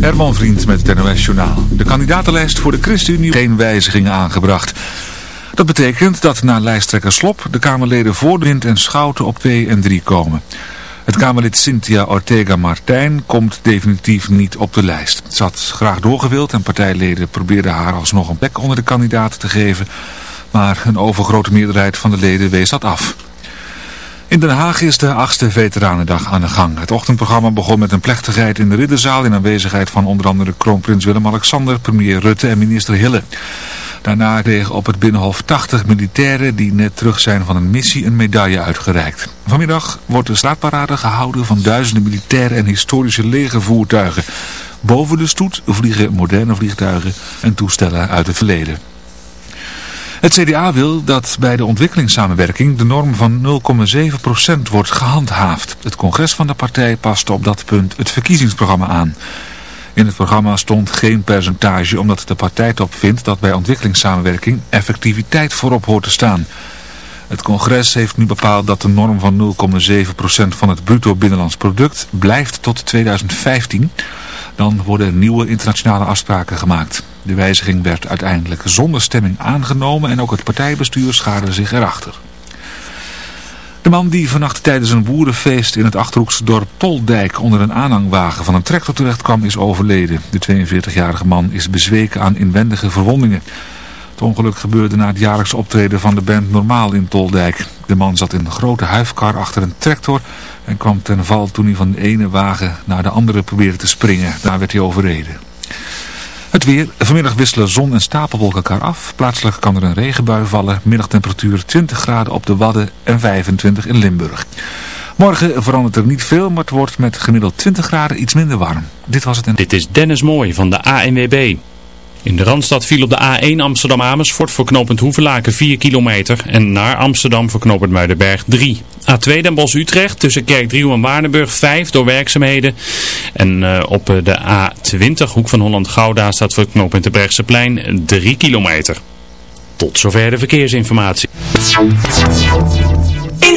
Herman Vriend met het NOS Journaal. De kandidatenlijst voor de ChristenUnie geen wijzigingen aangebracht. Dat betekent dat na lijsttrekker Slop de Kamerleden Voordewind en Schouten op 2 en 3 komen. Het Kamerlid Cynthia Ortega Martijn komt definitief niet op de lijst. Ze had graag doorgewild en partijleden probeerden haar alsnog een plek onder de kandidaten te geven. Maar een overgrote meerderheid van de leden wees dat af. In Den Haag is de 8e Veteranendag aan de gang. Het ochtendprogramma begon met een plechtigheid in de Ridderzaal in aanwezigheid van onder andere kroonprins Willem-Alexander, premier Rutte en minister Hille. Daarna kregen op het Binnenhof 80 militairen die net terug zijn van een missie een medaille uitgereikt. Vanmiddag wordt de straatparade gehouden van duizenden militairen en historische legervoertuigen. Boven de stoet vliegen moderne vliegtuigen en toestellen uit het verleden. Het CDA wil dat bij de ontwikkelingssamenwerking de norm van 0,7% wordt gehandhaafd. Het congres van de partij paste op dat punt het verkiezingsprogramma aan. In het programma stond geen percentage omdat de partijtop vindt dat bij ontwikkelingssamenwerking effectiviteit voorop hoort te staan. Het congres heeft nu bepaald dat de norm van 0,7% van het bruto binnenlands product blijft tot 2015. Dan worden nieuwe internationale afspraken gemaakt. De wijziging werd uiteindelijk zonder stemming aangenomen en ook het partijbestuur schaarde zich erachter. De man die vannacht tijdens een boerenfeest in het Achterhoekse dorp Toldijk onder een aanhangwagen van een tractor terecht kwam is overleden. De 42-jarige man is bezweken aan inwendige verwondingen. Het ongeluk gebeurde na het jaarlijkse optreden van de band Normaal in Toldijk. De man zat in een grote huifkar achter een tractor en kwam ten val toen hij van de ene wagen naar de andere probeerde te springen. Daar werd hij overreden. Het weer. Vanmiddag wisselen zon en stapelwolken elkaar af. Plaatselijk kan er een regenbui vallen. Middagtemperatuur 20 graden op de Wadden en 25 in Limburg. Morgen verandert er niet veel, maar het wordt met gemiddeld 20 graden iets minder warm. Dit was het. En... Dit is Dennis Mooij van de ANWB. In de Randstad viel op de A1 Amsterdam-Amersfoort voor knooppunt Hoevelaken 4 kilometer en naar Amsterdam voor knooppunt Muidenberg 3. A2 Den Bosch-Utrecht tussen Kerkdriel en Waardenburg 5 door werkzaamheden. En uh, op de A20 Hoek van Holland-Gouda staat voor knooppunt de Bergseplein 3 kilometer. Tot zover de verkeersinformatie. In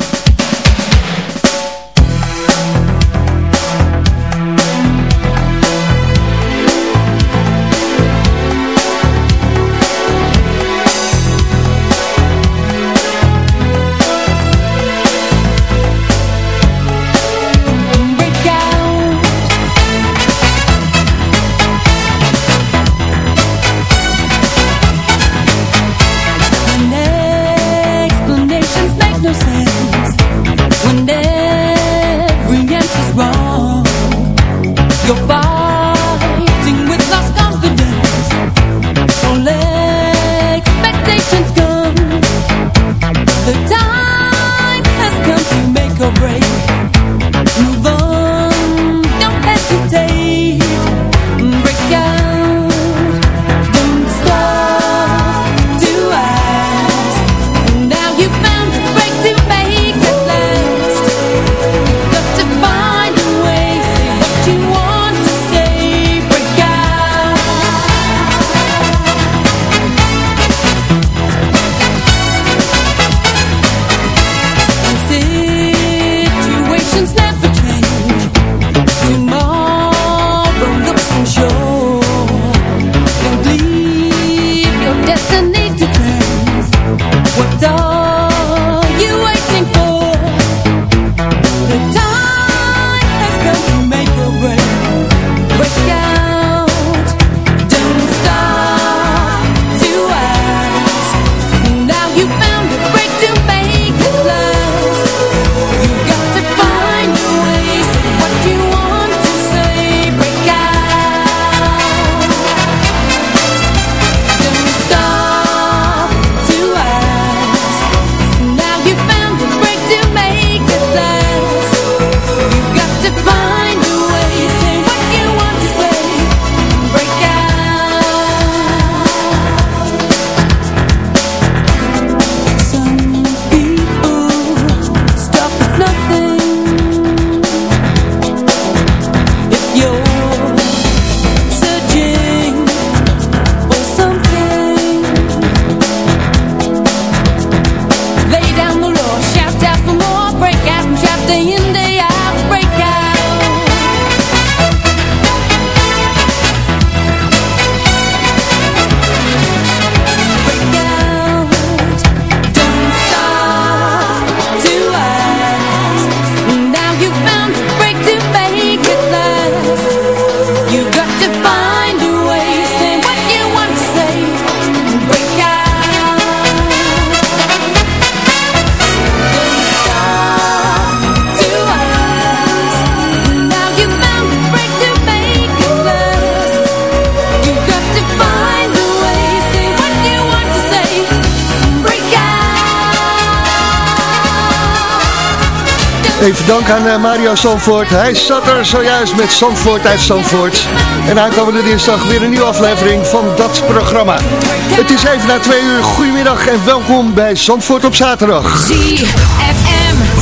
Aan uh, Mario Zandvoort. Hij zat er zojuist met Zandvoort uit Zandvoort. En aankomende dinsdag weer een nieuwe aflevering van dat programma. Het is even na twee uur. Goedemiddag en welkom bij Zandvoort op zaterdag.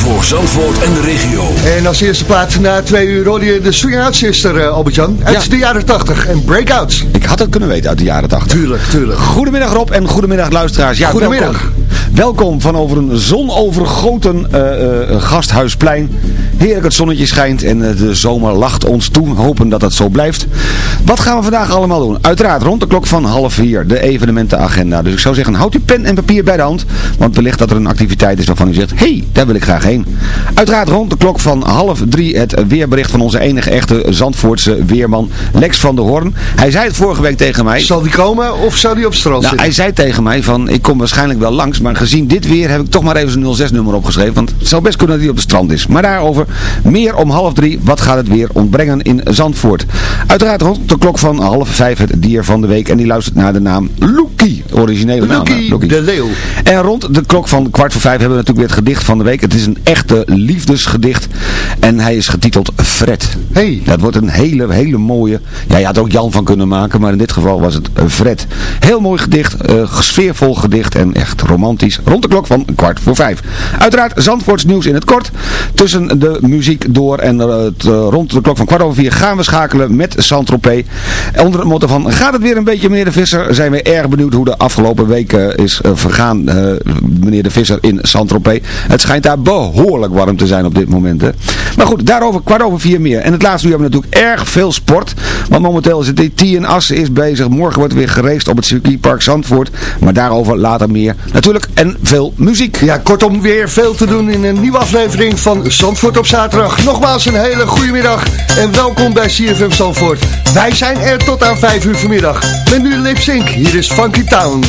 Voor Zandvoort en de regio. En als eerste plaats na twee uur hoorde je de Swing Out Sister, uh, Albert-Jan. Uit ja. de jaren 80 en Breakout. Ik had het kunnen weten uit de jaren 80. Tuurlijk, tuurlijk. Goedemiddag Rob en goedemiddag luisteraars. Ja, goedemiddag. Welkom. Welkom van over een zonovergoten uh, uh, gasthuisplein. Heerlijk het zonnetje schijnt en uh, de zomer lacht ons toe. Hopen dat dat zo blijft. Wat gaan we vandaag allemaal doen? Uiteraard rond de klok van half vier de evenementenagenda. Dus ik zou zeggen, houd uw pen en papier bij de hand. Want wellicht dat er een activiteit is waarvan u zegt, hé, hey, daar wil ik graag heen. Uiteraard rond de klok van half drie het weerbericht van onze enige echte Zandvoortse weerman Lex van der Hoorn. Hij zei het vorige week tegen mij. Zal die komen of zou die op strand nou? Hij zei tegen mij van, ik kom waarschijnlijk wel langs, maar gezien dit weer heb ik toch maar even zijn 06-nummer opgeschreven. Want het zou best kunnen dat hij op de strand is. Maar daarover meer om half drie. Wat gaat het weer ontbrengen in Zandvoort? Uiteraard rond de klok van half vijf het dier van de week. En die luistert naar de naam Loekie. Originele naam. Loekie de leeuw. En rond de klok van kwart voor vijf hebben we natuurlijk weer het gedicht van de week. Het is een echte liefdesgedicht. En hij is getiteld Fred. Hey. Dat wordt een hele, hele mooie... Ja, je had ook Jan van kunnen maken. Maar in dit geval was het Fred. Heel mooi gedicht. Uh, sfeervol gedicht. En echt romantisch. Rond de klok van kwart voor vijf. Uiteraard Zandvoorts nieuws in het kort. Tussen de muziek door en uh, het, uh, rond de klok van kwart over vier gaan we schakelen met Saint-Tropez. Onder het motto van gaat het weer een beetje meneer de Visser? Zijn we erg benieuwd hoe de afgelopen weken is vergaan meneer de Visser in Saint-Tropez. Het schijnt daar behoorlijk warm te zijn op dit moment. Hè? Maar goed, daarover kwart over vier meer. En het laatste uur hebben we natuurlijk erg veel sport. Want momenteel is het Tien Assen is bezig. Morgen wordt weer gereest op het circuitpark Zandvoort. Maar daarover later meer. Natuurlijk en veel muziek. Ja, kortom weer veel te doen in een nieuwe aflevering van Zandvoort op zaterdag. Nogmaals een hele goede middag en welkom bij CFM Zandvoort. Wij zijn er tot aan 5 uur vanmiddag. Met nu Lip Sync, hier is Funky Town.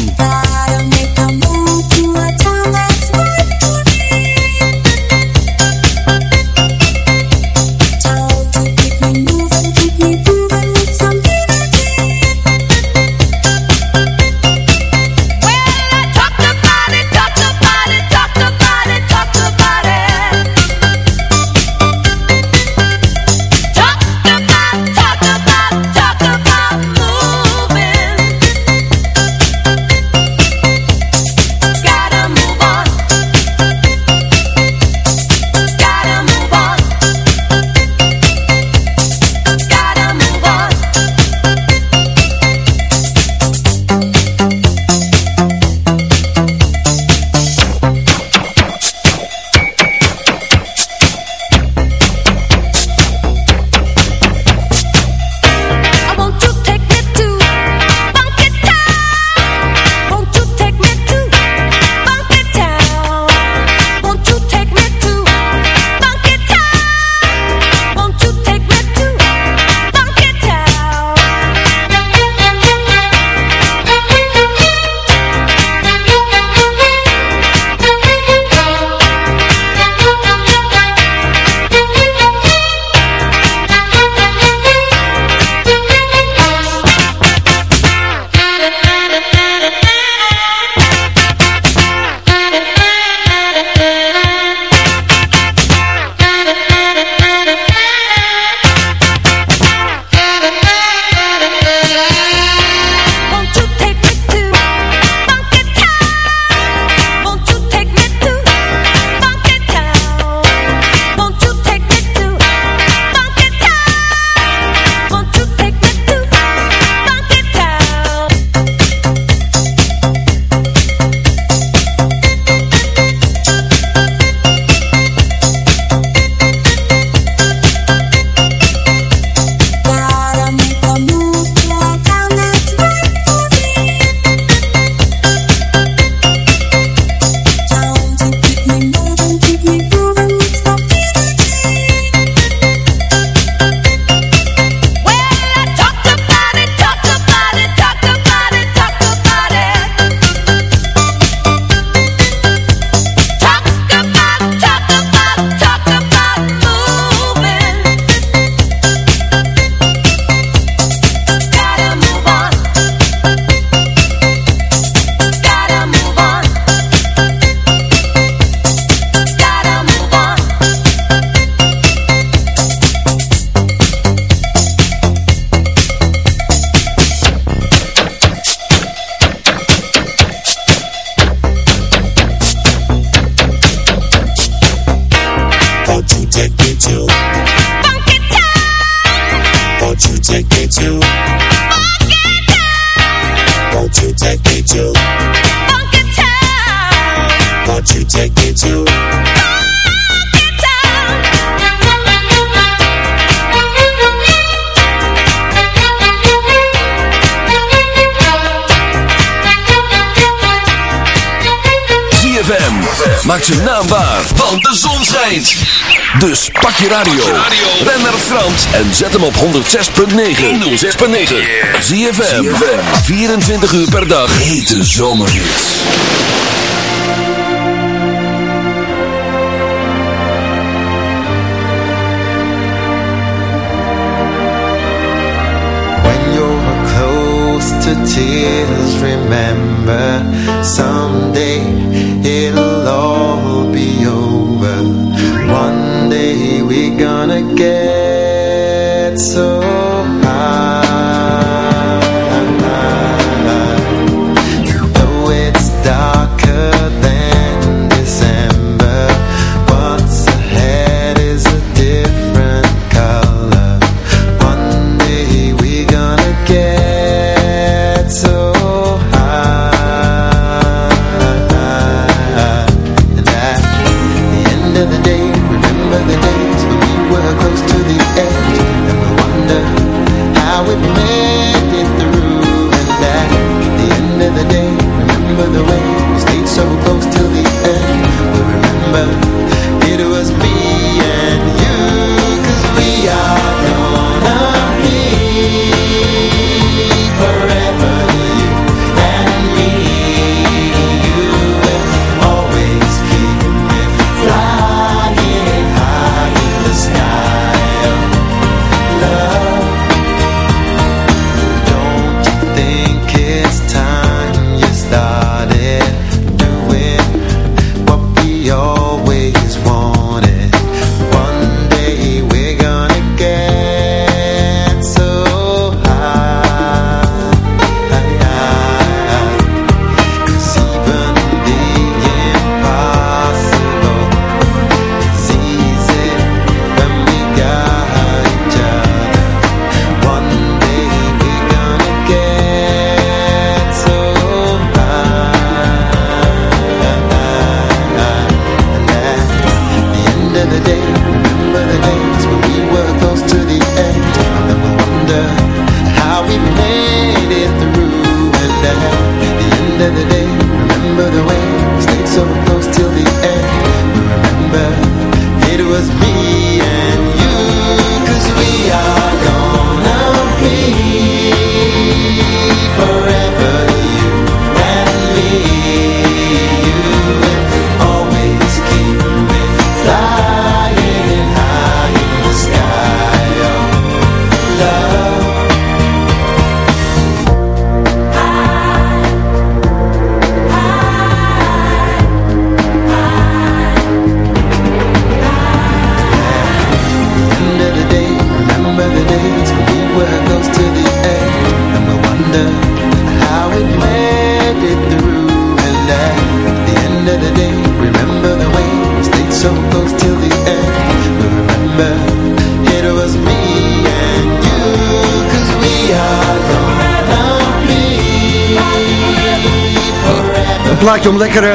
Zet hem op 106.9. 106.9. ZFM. 24 uur per dag. Hete zomerhits. When you're close to tears, remember someday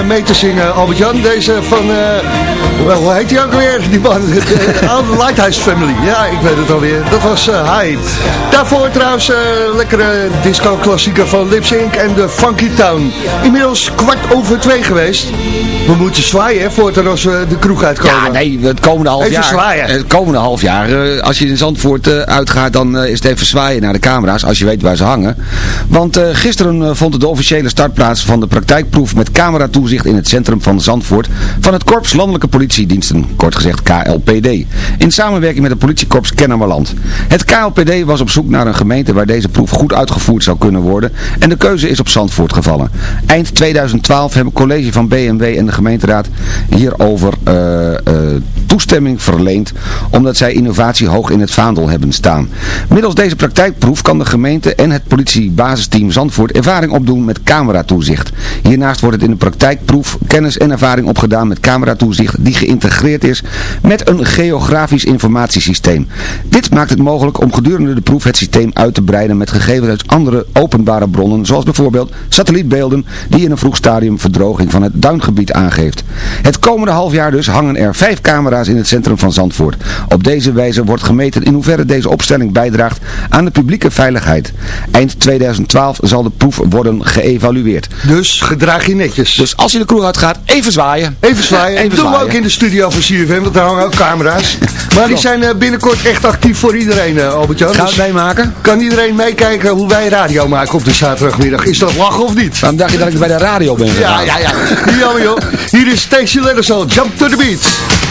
mee te zingen, Albert-Jan. Deze van, eh, wel, hoe heet die ook weer? Die man, de Lighthouse Family. Ja, ik weet het alweer. Dat was uh. Daarvoor trouwens eh, lekkere disco-klassieker van Lip Sync en de Funky Town. Inmiddels kwart over twee geweest. We moeten zwaaien voordat als we de kroeg uitkomen. Ja, nee, het komende half Even jaar. zwaaien. Het komende half jaar. eh, als je in Zandvoort eh, uitgaat, dan eh, is het even zwaaien naar de camera's. Als je weet waar ze hangen. Want eh, gisteren eh, vond de officiële start plaats van de praktijkproef met cameratoezicht in het centrum van Zandvoort. Van het Korps Landelijke Politiediensten, kort gezegd KLPD. In samenwerking met het politiekorps Kennemerland. Het KLPD was op zoek naar een gemeente waar deze proef goed uitgevoerd zou kunnen worden. En de keuze is op Zandvoort gevallen. Eind 2012 hebben het college van BMW en de gemeenteraad hierover eh, eh, toestemming verleend omdat zij innovatie hoog in het vaandel hebben staan. Middels deze praktijkproef kan de gemeente en het politiebasisteam Zandvoort ervaring opdoen met cameratoezicht. Hiernaast wordt het in de praktijkproef kennis en ervaring opgedaan met cameratoezicht die geïntegreerd is met een geografisch informatiesysteem. Dit maakt het mogelijk om gedurende de proef het systeem uit te breiden met gegevens uit andere openbare bronnen, zoals bijvoorbeeld satellietbeelden die in een vroeg stadium verdroging van het duingebied aangeeft. Het komende half jaar dus hangen er vijf camera's in het centrum van Zandvoort. Op deze wijze wordt gemeten in hoeverre deze opstelling bijdraagt aan de publieke veiligheid. Eind 2012 zal de proef worden geëvalueerd. Dus gedraag je netjes. Dus als je de kroeg uitgaat, even zwaaien. Even zwaaien. Even Doen we ook in de studio van CFM, want daar hangen ook camera's. Maar die zijn eh, binnenkort echt actief voor iedereen, eh, Albert-Jan. Gaan Dus meemaken? kan iedereen meekijken hoe wij radio maken op de zaterdagmiddag. Is dat lachen of niet? Waarom dacht je dat ik bij de radio ben Ja, ja, ja. Niet jammer joh. Hier is Stacey Letterson, Jump to the Beat.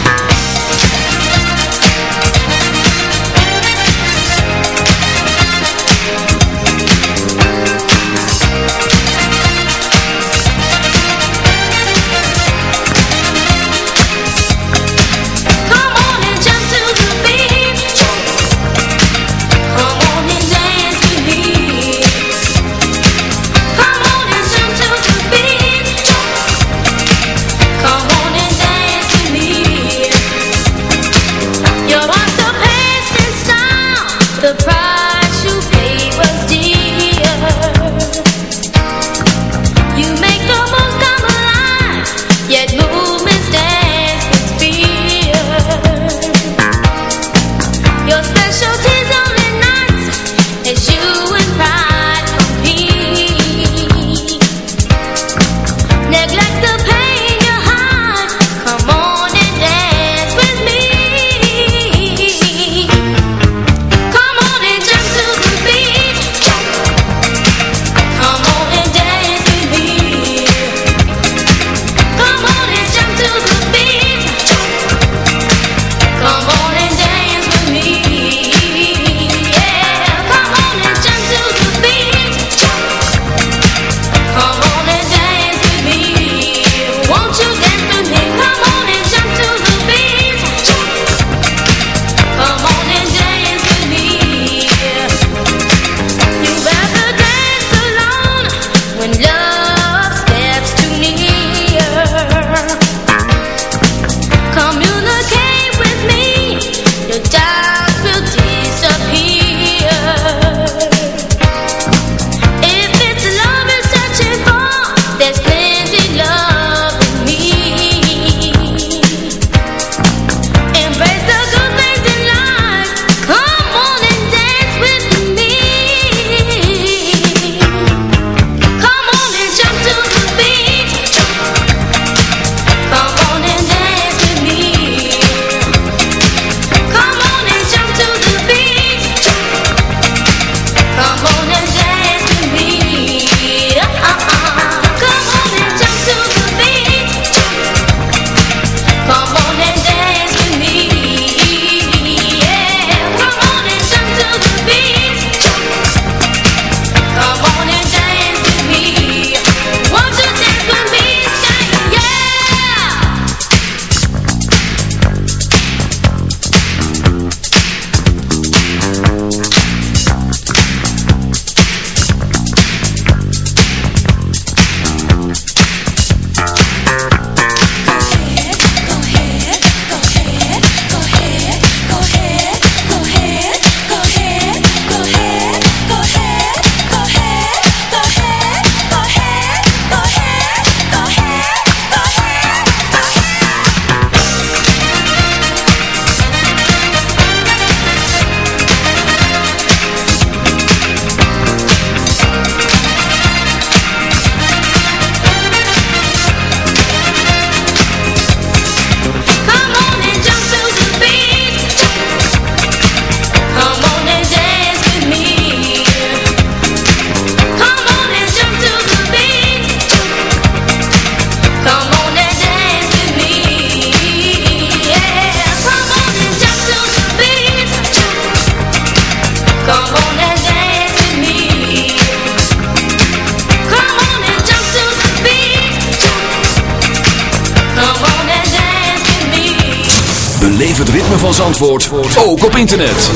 Internet.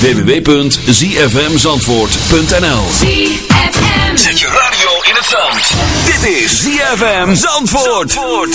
www.zfmzandvoort.nl ZFM. Zet je radio in het zand. Dit is ZFM Zandvoort. When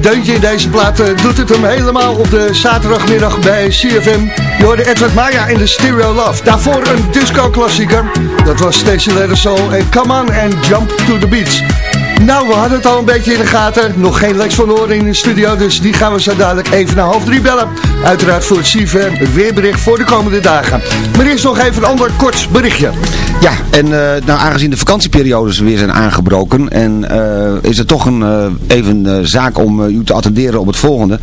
deuntje in deze plaat eh, doet het hem helemaal op de zaterdagmiddag bij CFM. Je hoorde Edward Maya in de Stereo Love. Daarvoor een disco-klassieker. Dat was Letter Soul en Come On and Jump to the Beach. Nou, we hadden het al een beetje in de gaten. Nog geen Lex van Oren in de studio, dus die gaan we zo dadelijk even naar half drie bellen. Uiteraard voor het CFM, het weerbericht voor de komende dagen. Maar eerst nog even een ander kort berichtje. Ja, en eh, nou, aangezien de vakantieperiodes weer zijn aangebroken en eh, is het toch een, eh, even een zaak om eh, u te attenderen op het volgende.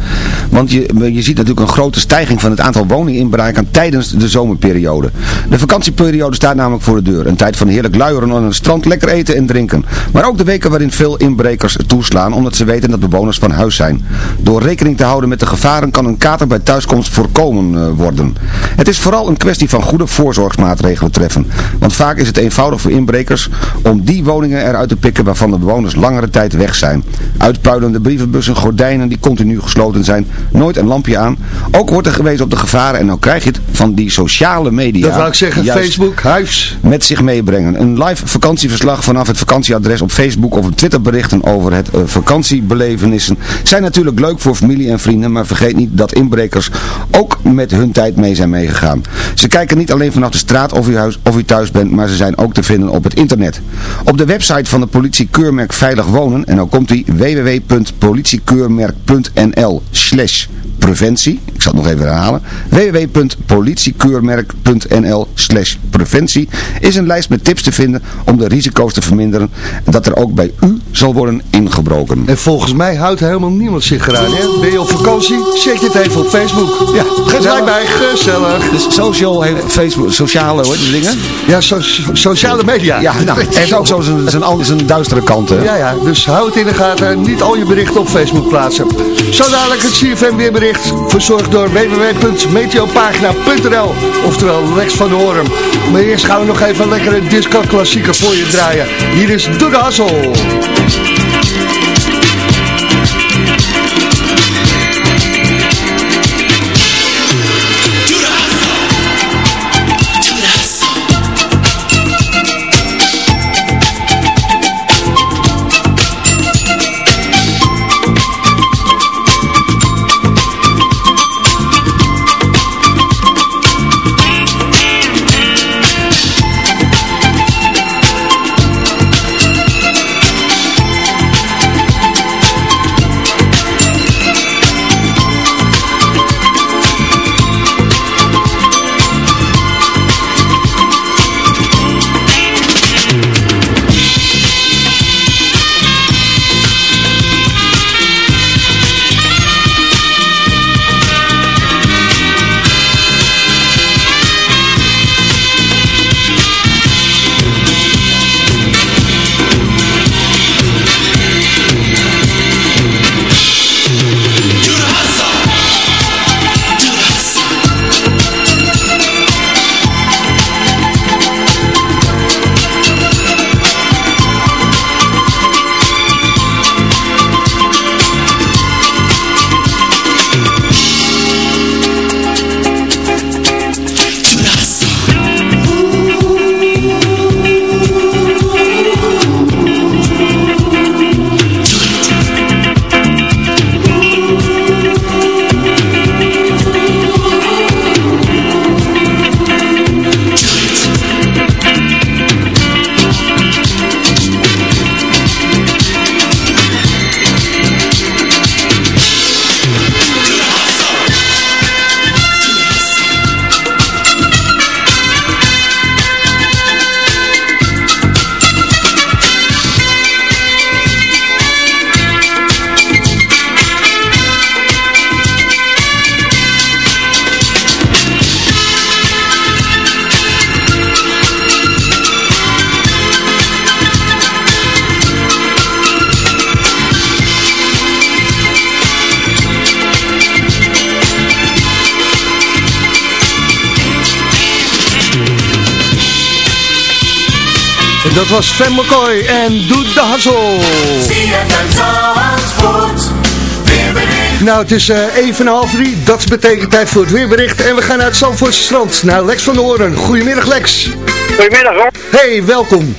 Want je, je ziet natuurlijk een grote stijging van het aantal woninginbraken tijdens de zomerperiode. De vakantieperiode staat namelijk voor de deur. Een tijd van heerlijk luieren aan het strand, lekker eten en drinken. Maar ook de weken waarin veel inbrekers toeslaan omdat ze weten dat bewoners van huis zijn. Door rekening te houden met de gevaren kan een kater bij thuiskomst voorkomen eh, worden. Het is vooral een kwestie van goede voorzorgsmaatregelen treffen. Want vaak is het eenvoudig voor inbrekers om die woningen eruit te pikken waarvan de bewoners langere tijd weg zijn. Uitpuilende brievenbussen, gordijnen die continu gesloten zijn, nooit een lampje aan. Ook wordt er gewezen op de gevaren en nou krijg je het van die sociale media. Dat wou ik zeggen, Facebook, huis. met zich meebrengen. Een live vakantieverslag vanaf het vakantieadres op Facebook of het Twitterberichten over het eh, vakantiebelevenissen zijn natuurlijk leuk voor familie en vrienden, maar vergeet niet dat inbrekers ook met hun tijd mee zijn meegegaan. Ze kijken niet alleen vanaf de straat of u, huis, of u thuis bent, maar ze zijn ook te vinden op het internet. Op de website van de politie keurmerk Veilig Wonen, en dan komt die www.politiekeurmerk.nl slash preventie. Ik zal het nog even herhalen. www.politiekeurmerk.nl slash preventie is een lijst met tips te vinden om de risico's te verminderen en dat er ook bij u zal worden ingebroken. En volgens mij houdt helemaal niemand zich eraan. Hè? Ben je op vakantie? Zet je het even op Facebook. Ja, Lijkt mij gezellig. Dus social, heeft Facebook, sociale hoor, die dingen. Ja, so- sociale media. Ja, nou, het heeft ook zo zijn, zijn, al- zijn duistere kanten. Ja, ja, dus hou het in de gaten. Niet al je berichten op Facebook plaatsen. Zo dadelijk het CFM weerbericht. Verzorgd door www.meteopagina.nl Oftewel Lex van de Hoorn. Maar eerst gaan we nog even een lekkere disco klassieker voor je draaien. Hier is Doe de Hassel. Dat was Van McCoy en Doe de Hassel. Nou, het is eh, even half drie. Dat betekent tijd voor het weerbericht. En we gaan naar het Zandvoortse strand. Naar Lex van de Hoorn. Goedemiddag Lex. Goedemiddag hoor. Hey, welkom.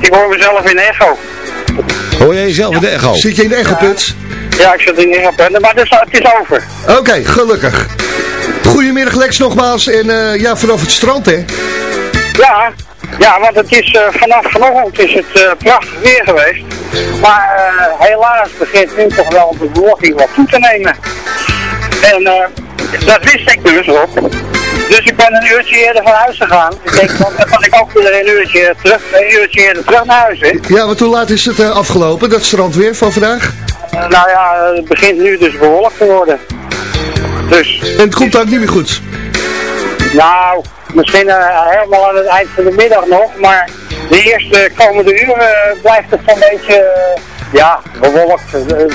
Ik hoor mezelf in echo. Hoor jij jezelf in de echo? Zit je in de echoput? Ja, ik zit in echo, maar het is, het is over. Oké, gelukkig. Goedemiddag Lex nogmaals. En eh, ja, vanaf het strand hè. Ja, ja want het is, eh, vanaf vanochtend is het eh, prachtig weer geweest. Maar eh, helaas begint nu toch wel de bewolking wat toe te nemen. En dat wist ik dus ook. Dus ik ben een uurtje eerder van huis gegaan. Ik denk, dan kan ik ook weer een uurtje terug, een uurtje eerder terug naar huis. Hè. Ja, want hoe laat is het afgelopen, dat strandweer van vandaag? Nou ja, het begint nu dus behoorlijk te worden. Dus En het komt ook niet meer goed. Nou, misschien eh, helemaal aan het eind van de middag nog, maar de eerste komende uren eh, blijft het een beetje, eh, ja, bewolkt,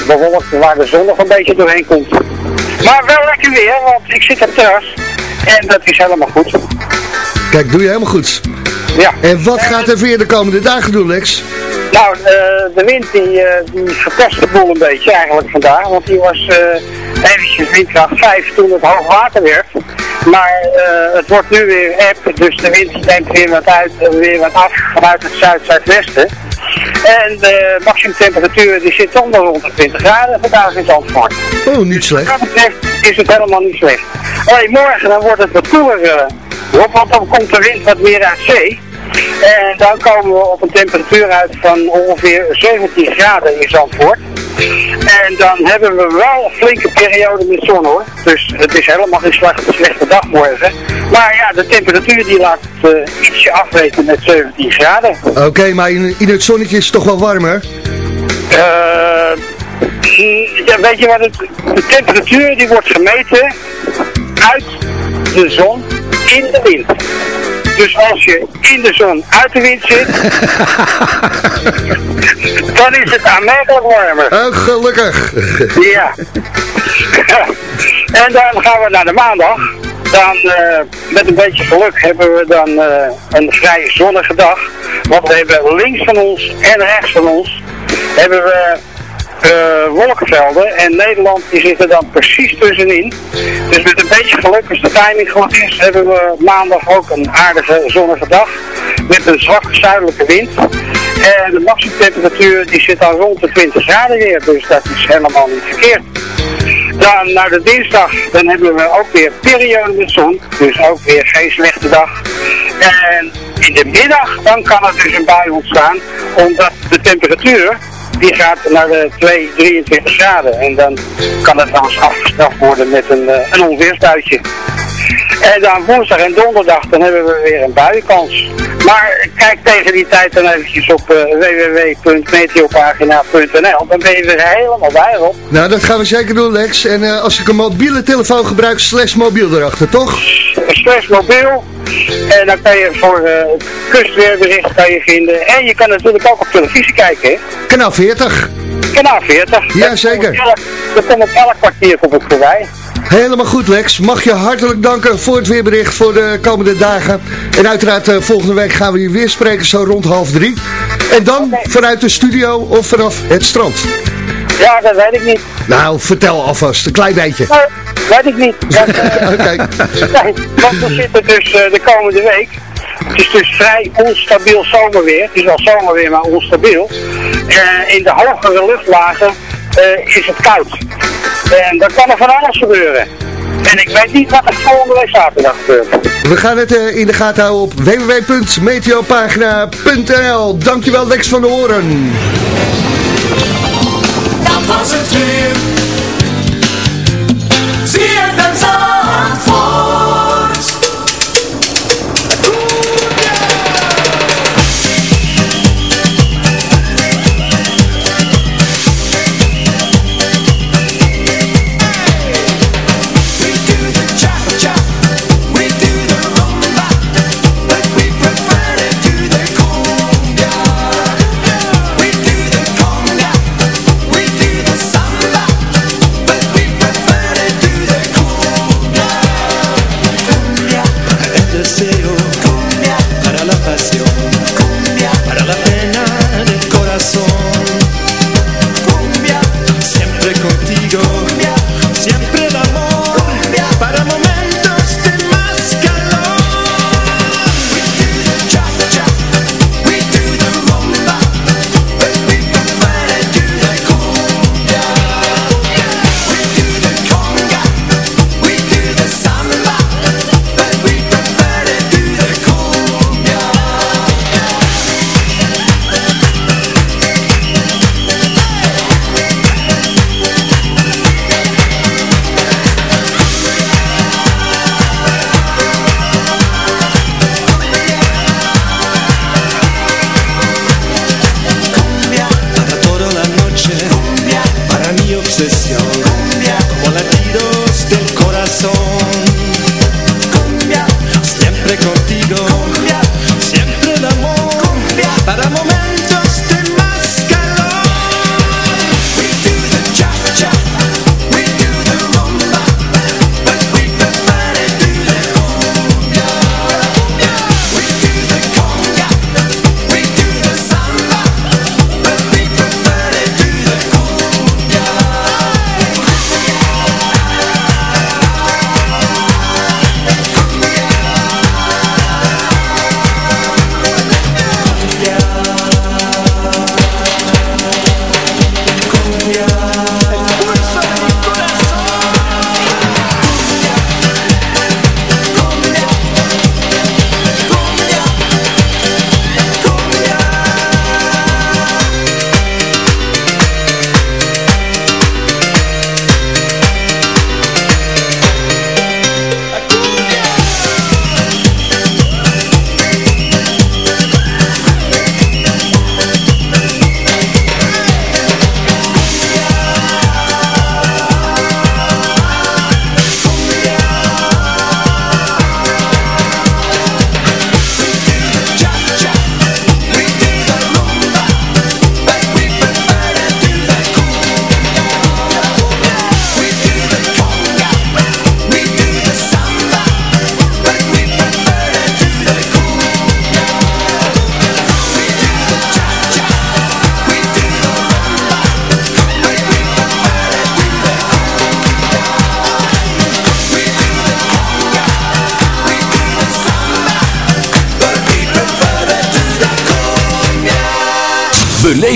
bewolkt waar de zon nog een beetje doorheen komt. Maar wel lekker weer, want ik zit op terras en dat is helemaal goed. Kijk, doe je helemaal goed. Ja. En wat gaat er weer de komende dagen doen, Lex? Nou, de wind die, die verpest de boel een beetje eigenlijk vandaag, want die was eventjes windkracht 5 toen het hoog water werd. Maar eh, het wordt nu weer eb, dus de wind neemt weer wat uit, eh, weer wat af vanuit het zuid-zuidwesten. En de maximumtemperatuur die zit onder rond de 20 graden vandaag in Zandvoort. Oh, niet slecht. Wat dat betreft is het helemaal niet slecht. Alleen morgen dan wordt het wat koeler, Rob, want dan komt de wind wat meer uit zee. En dan komen we op een temperatuur uit van ongeveer 17 graden in Zandvoort. En dan hebben we wel een flinke periode met zon hoor. Dus het is helemaal geen slechte, slechte dag morgen. Maar ja, de temperatuur die laat het eh, ietsje afweten met 17 graden. Oké, maar in, in het zonnetje is het toch wel warmer? Eh, ja, weet je wat het, de temperatuur die wordt gemeten uit de zon in de wind. Dus als je in de zon uit de wind zit, dan is het aanmerkelijk warmer. Oh, gelukkig. Ja. en dan gaan we naar de maandag. Dan, eh, met een beetje geluk, hebben we dan eh, een vrij zonnige dag. Want we hebben links van ons en rechts van ons hebben we eh, wolkenvelden. En Nederland zit er dan precies tussenin. Dus met een beetje geluk, als de timing goed is, hebben we maandag ook een aardige zonnige dag. Met een zwakke zuidelijke wind. En de maximumtemperatuur die zit dan rond de 20 graden weer. Dus dat is helemaal niet verkeerd. Dan naar de dinsdag, dan hebben we ook weer periode met zon. Dus ook weer geen slechte dag. En in de middag, dan kan er dus een bui ontstaan. Omdat de temperatuur, die gaat naar de 2, 23 graden. En dan kan het wel eens afgestraft worden met een, eh, een. En dan woensdag en donderdag, dan hebben we weer een buienkans. Maar kijk tegen die tijd dan eventjes op uh, www.meteopagina.nl. Dan ben je weer helemaal bij, Rob. Nou, dat gaan we zeker doen, Lex. En eh, als ik een mobiele telefoon gebruik, slash mobiel erachter, toch? Slash mobiel. En dan kan je voor eh, het kustweerbericht kan je vinden. En je kan natuurlijk ook op televisie kijken, hè? Kanaal 40. Kanaal 40. Ja, zeker. Dat komt op elk kwartier komt het voorbij. Helemaal goed, Lex. Mag je hartelijk danken voor het weerbericht voor de komende dagen. En uiteraard eh, volgende week gaan we hier weer spreken, zo rond half drie. En dan vanuit de studio of vanaf het strand. Ja, dat weet ik niet. Nou, vertel alvast, een klein beetje. Nou, weet ik niet. Dat, eh, nee, want we zitten dus eh, de komende week. Het is dus vrij onstabiel zomerweer. Het is wel zomerweer, maar onstabiel. Eh, in de hogere luchtlagen is het koud. En dan kan er van alles gebeuren. En ik weet niet wat er volgende week zaterdag gebeurt. We gaan het eh, in de gaten houden op www.meteopagina.nl Dankjewel, Lex van de Horen. Dat was het weer.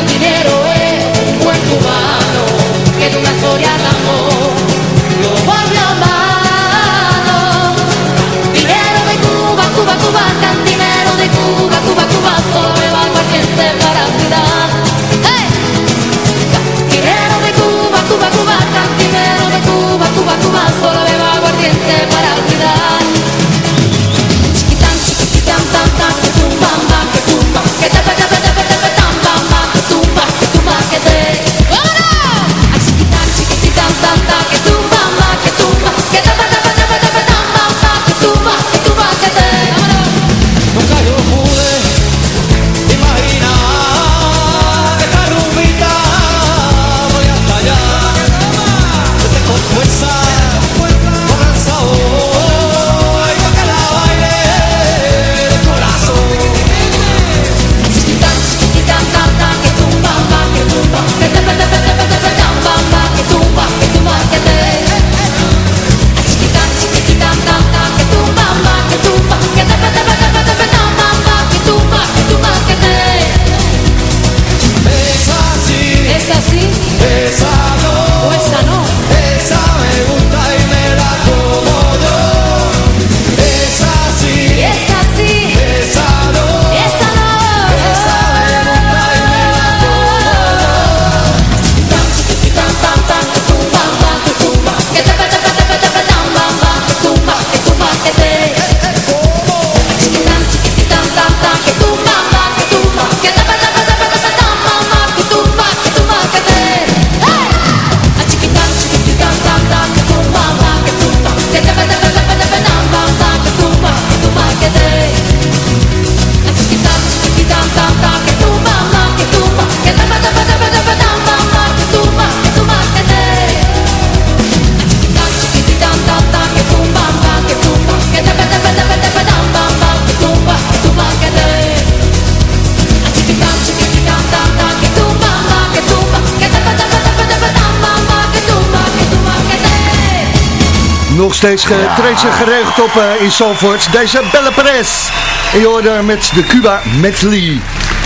Cantinero es un buen cubano. Que de una historia de amor Cuba, Cuba, Nog steeds en geregeld op eh, in Zandvoort. Deze Belle Perez. En je hoorde met de Cuba Medley.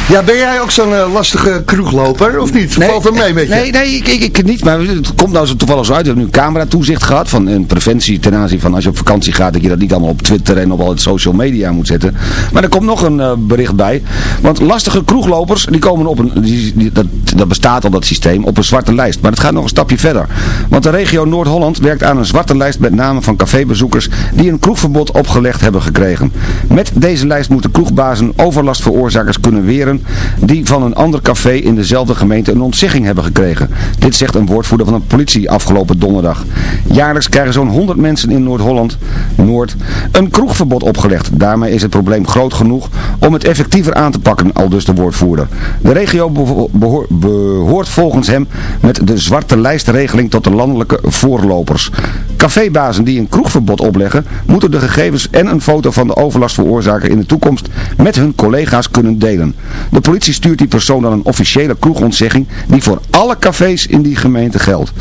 Ja, ben jij ook zo'n eh, lastige kroegloper, of niet? Valt er mee met je? Nee, nee ik, ik, ik niet. Maar het komt nou zo toevallig zo uit. We hebben nu cameratoezicht gehad van een preventie ten aanzien van als je op vakantie gaat, dat je dat niet allemaal op Twitter en op al het social media moet zetten. Maar er komt nog een eh, bericht bij. Want lastige kroeglopers, die komen op een, die, die- dat, dat bestaat al dat systeem, op een zwarte lijst. Maar het gaat nog een stapje verder. Want de regio Noord-Holland werkt aan een zwarte lijst met namen van cafébezoekers die een kroegverbod opgelegd hebben gekregen. Met deze lijst moeten kroegbazen overlastveroorzakers kunnen weren die van een ander café in dezelfde gemeente een ontzegging hebben gekregen. Dit zegt een woordvoerder van de politie afgelopen donderdag. Jaarlijks krijgen zo'n 100 mensen in Noord-Holland, Noord, een kroegverbod opgelegd. Daarmee is het probleem groot genoeg om het effectiever aan te pakken, al dus de woordvoerder. De regio beho- behoor- behoort volgens hem met de zwarte lijstregeling tot de landelijke voorlopers. Cafébazen die een kroegverbod opleggen, moeten de gegevens en een foto van de overlastveroorzaker in de toekomst met hun collega's kunnen delen. De politie stuurt die persoon dan een officiële kroegontzegging die voor alle cafés in die gemeente geldt.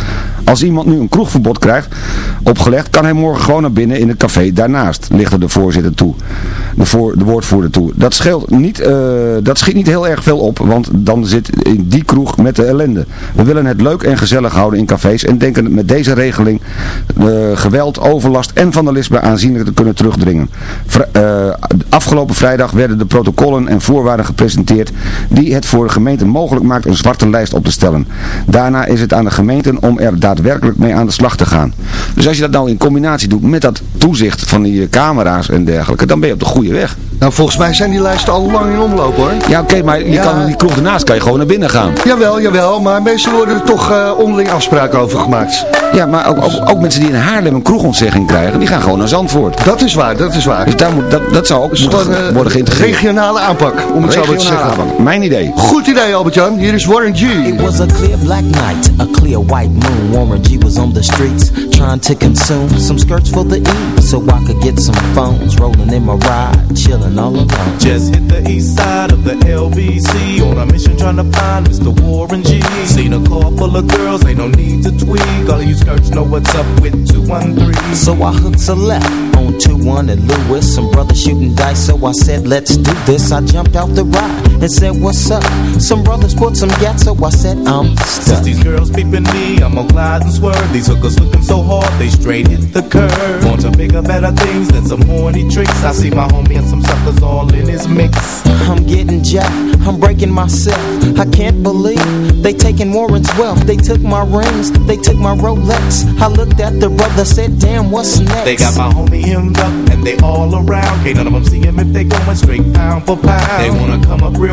Als iemand nu een kroegverbod krijgt opgelegd, kan hij morgen gewoon naar binnen in het café daarnaast, lichtte de voorzitter toe. De, voor, de woordvoerder toe. Dat, scheelt niet, eh, dat schiet niet heel erg veel op, want dan zit in die kroeg met de ellende. We willen het leuk en gezellig houden in cafés en denken met deze regeling eh, geweld, overlast en vandalisme aanzienlijk te kunnen terugdringen. Eh, afgelopen vrijdag werden de protocollen en voorwaarden gepresenteerd gepresenteerd die het voor de gemeente mogelijk maakt een zwarte lijst op te stellen. Daarna is het aan de gemeenten om er daadwerkelijk mee aan de slag te gaan. Dus als je dat nou in combinatie doet met dat toezicht van die eh, camera's en dergelijke, dan ben je op de goede weg. Nou, volgens mij zijn die lijsten al lang in omloop hoor. Ja, oké, maar je Ja. kan, die kroeg ernaast kan je gewoon naar binnen gaan. Jawel, jawel, maar meestal worden er toch eh, onderling afspraken over gemaakt. Ja, maar ook, ook, ook mensen die in Haarlem een kroegontzegging krijgen, die gaan gewoon naar Zandvoort. Dat is waar, dat is waar. Dus daar moet, dat, dat zou ook Dus moeten gewoon, eh, worden geïntegreerd. Regionale aanpak, om het zo maar te zeggen. Aanpak. Mijn idee. Goed idee Albert-Jan, hier is Warren G. It was a clear black night, a clear white moon. Warren G was on the streets trying to consume some skirts for the E, so I could get some phones. Rolling in my ride, chilling all alone. Just hit the east side of the LBC on a mission trying to find Mr. Warren G. Seen a car full of girls, ain't no need to tweak. All of you skirts know what's up with 213. So I hooked a left on 2-1 and Lewis. Some brothers shooting dice, so I said, let's do this. I jumped out the ride and said, what's up? Some brothers put some so I said, I'm stuck. Since these girls peeping me, I'm gonna glide and swerve. These hookers looking so hard, they straight hit the curve. Want to bigger, better things than some horny tricks. I see my homie and some suckers all in his mix. I'm getting jacked, I'm breaking myself. I can't believe they taking Warren's wealth. They took my rings, they took my Rolex. I looked at the brother, said, damn, what's next? They got my homie hemmed up and they all around. Can't none of them see him if they going straight pound for pound. They wanna come up real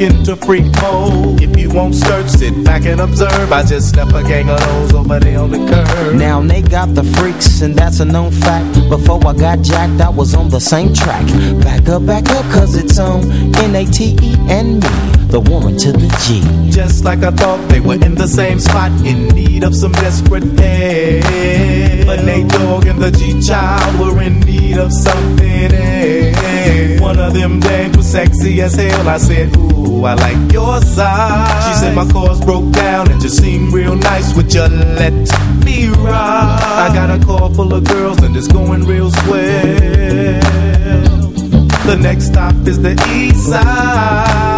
into freak mode. If you won't search, sit back and observe. I just left a gang of those over there on the curb. Now they got the freaks, and that's a known fact. Before I got jacked, I was on the same track. Back up, back up, cause it's on N-A-T-E and me, the Warren to the G. Just like I thought they were in the same spot, in need of some desperate help. But Nate Dogg and the G Child were in need of something else. One of them dames was sexy as hell. I said, Ooh, I like your side. She said my chords broke down and just seemed real nice. Would you let me ride? I got a car full of girls and it's going real swell. The next stop is the East Side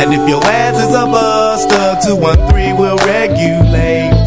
And if your ass is a buster, 213 will regulate.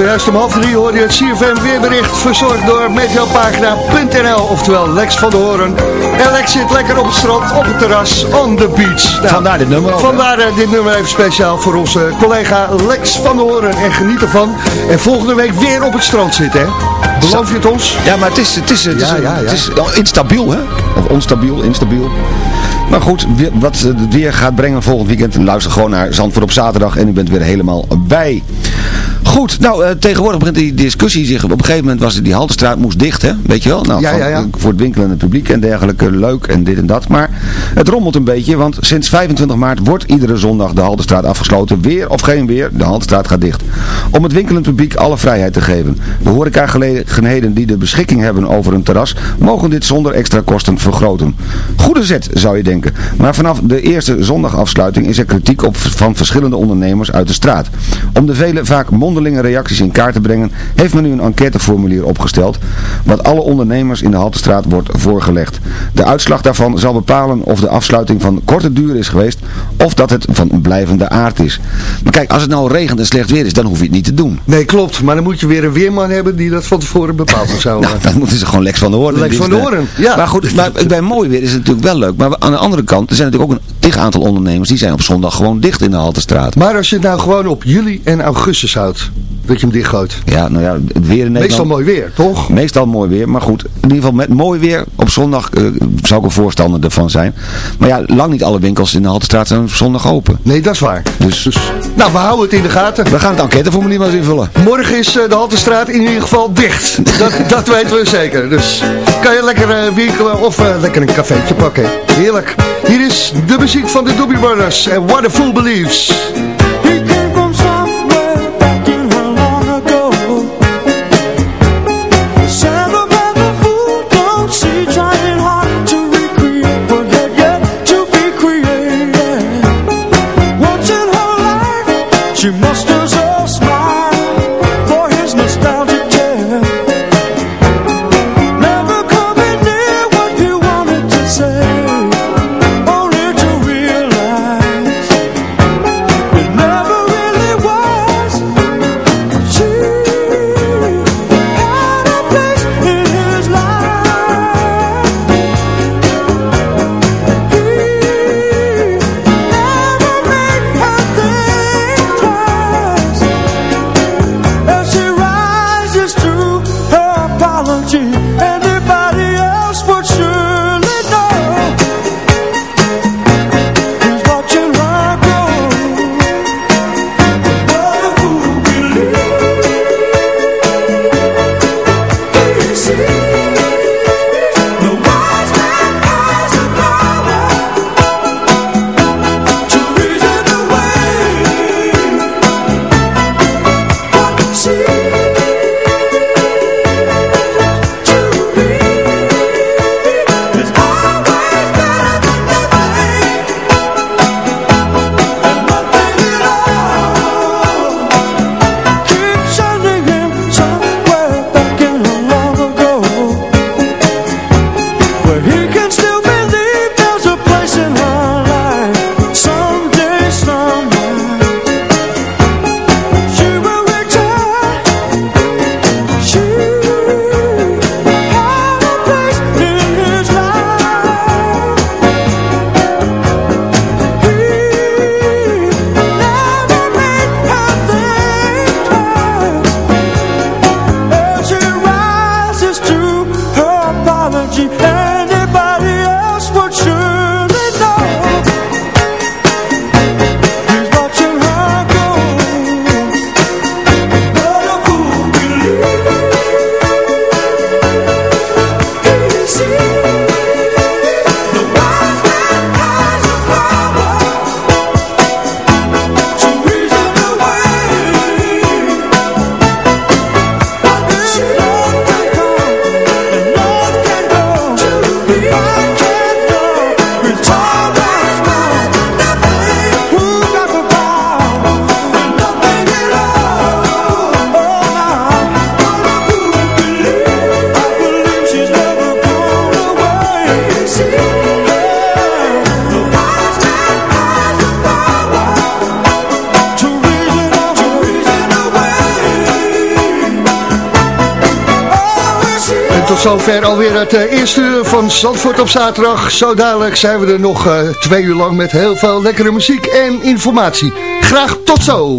Zojuist om half drie hoor je het CFM weerbericht verzorgd door meteopagina.nl, oftewel Lex van de Hoorn. En Lex zit lekker op het strand, op het terras, on the beach. Nou, Vandaar dit nummer ook? Vandaar eh, dit nummer even speciaal voor onze collega Lex van de Hoorn. En geniet ervan. En volgende week weer op het strand zitten, hè? Beloof je het ons? Ja, maar het is, het is, het is, Ja, ja, ja. Het is instabiel, hè? Of onstabiel, instabiel. Maar goed, wat het weer gaat brengen volgend weekend, luister gewoon naar Zandvoort op zaterdag en u bent weer helemaal bij. Goed, nou eh, tegenwoordig begint die discussie zich, op een gegeven moment was het die Haltestraat moest dicht, hè? Weet je wel? Nou, Ja, van- ja, ja. Voor het winkelende publiek en dergelijke, leuk en dit en dat. Maar het rommelt een beetje, want sinds 25 maart wordt iedere zondag de Haltestraat afgesloten. Weer of geen weer, de Haltestraat gaat dicht. Om het winkelend publiek alle vrijheid te geven. De horecagelegenheden die de beschikking hebben over een terras, mogen dit zonder extra kosten vergroten. Goede zet, zou je denken. Maar vanaf de eerste zondagafsluiting is er kritiek op van verschillende ondernemers uit de straat. Om de vele vaak reacties in kaart te brengen, heeft men nu een enquêteformulier opgesteld, wat alle ondernemers in de Haltestraat wordt voorgelegd. De uitslag daarvan zal bepalen of de afsluiting van korte duur is geweest, of dat het van blijvende aard is. Maar kijk, als het nou regent en slecht weer is, dan hoef je het niet te doen. Nee, klopt. Maar dan moet je weer een weerman hebben die dat van tevoren bepaalt of zo. Nou, dan moeten ze gewoon Lex van de Hoorn. Lex van de Hoorn, ja. Maar goed, maar bij mooi weer is het natuurlijk wel leuk. Maar aan de andere kant, er zijn natuurlijk ook een tig aantal ondernemers die zijn op zondag gewoon dicht in de Haltestraat. Maar als je het nou gewoon op juli en augustus houdt, dat je hem dichtgooit. Ja, nou ja, het weer in Nederland... Meestal mooi weer, toch? Meestal mooi weer, maar goed, in ieder geval met mooi weer op zondag eh, zou ik een voorstander ervan zijn. Maar ja, lang niet alle winkels in de Haltestraat zijn op zondag open. Nee, dat is waar. Dus, Nou, we houden het in de gaten. we gaan het enquêteformulier maar eens invullen. Morgen is eh, de Haltestraat in ieder geval dicht. Dat, dat weten we zeker. Dus kan je lekker eh, winkelen of lekker een cafeetje pakken. Heerlijk. Hier is de muziek van de Doobie Brothers en What a Fool Believes. Van Zandvoort op zaterdag. Zo dadelijk zijn we er nog eh, twee uur lang met heel veel lekkere muziek en informatie. Graag tot zo!